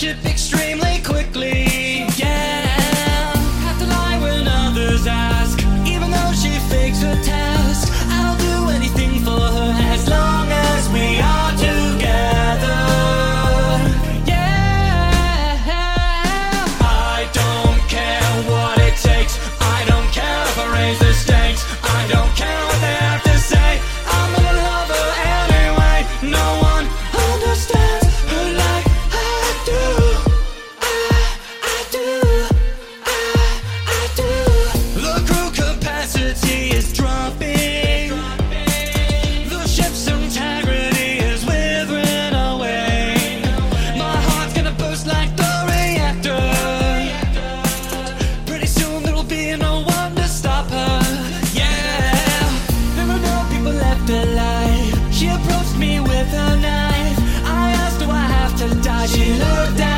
should be looked at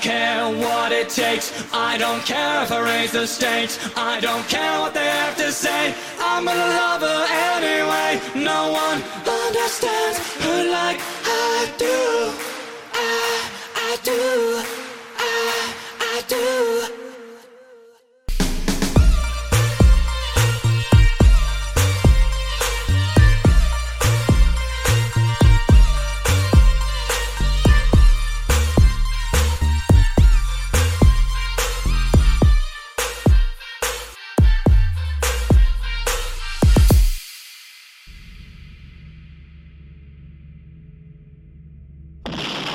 care what it takes. I don't care if I raise the stakes. I don't care what they have to say. I'm gonna love her anyway. No one understands her like I do. I, I do.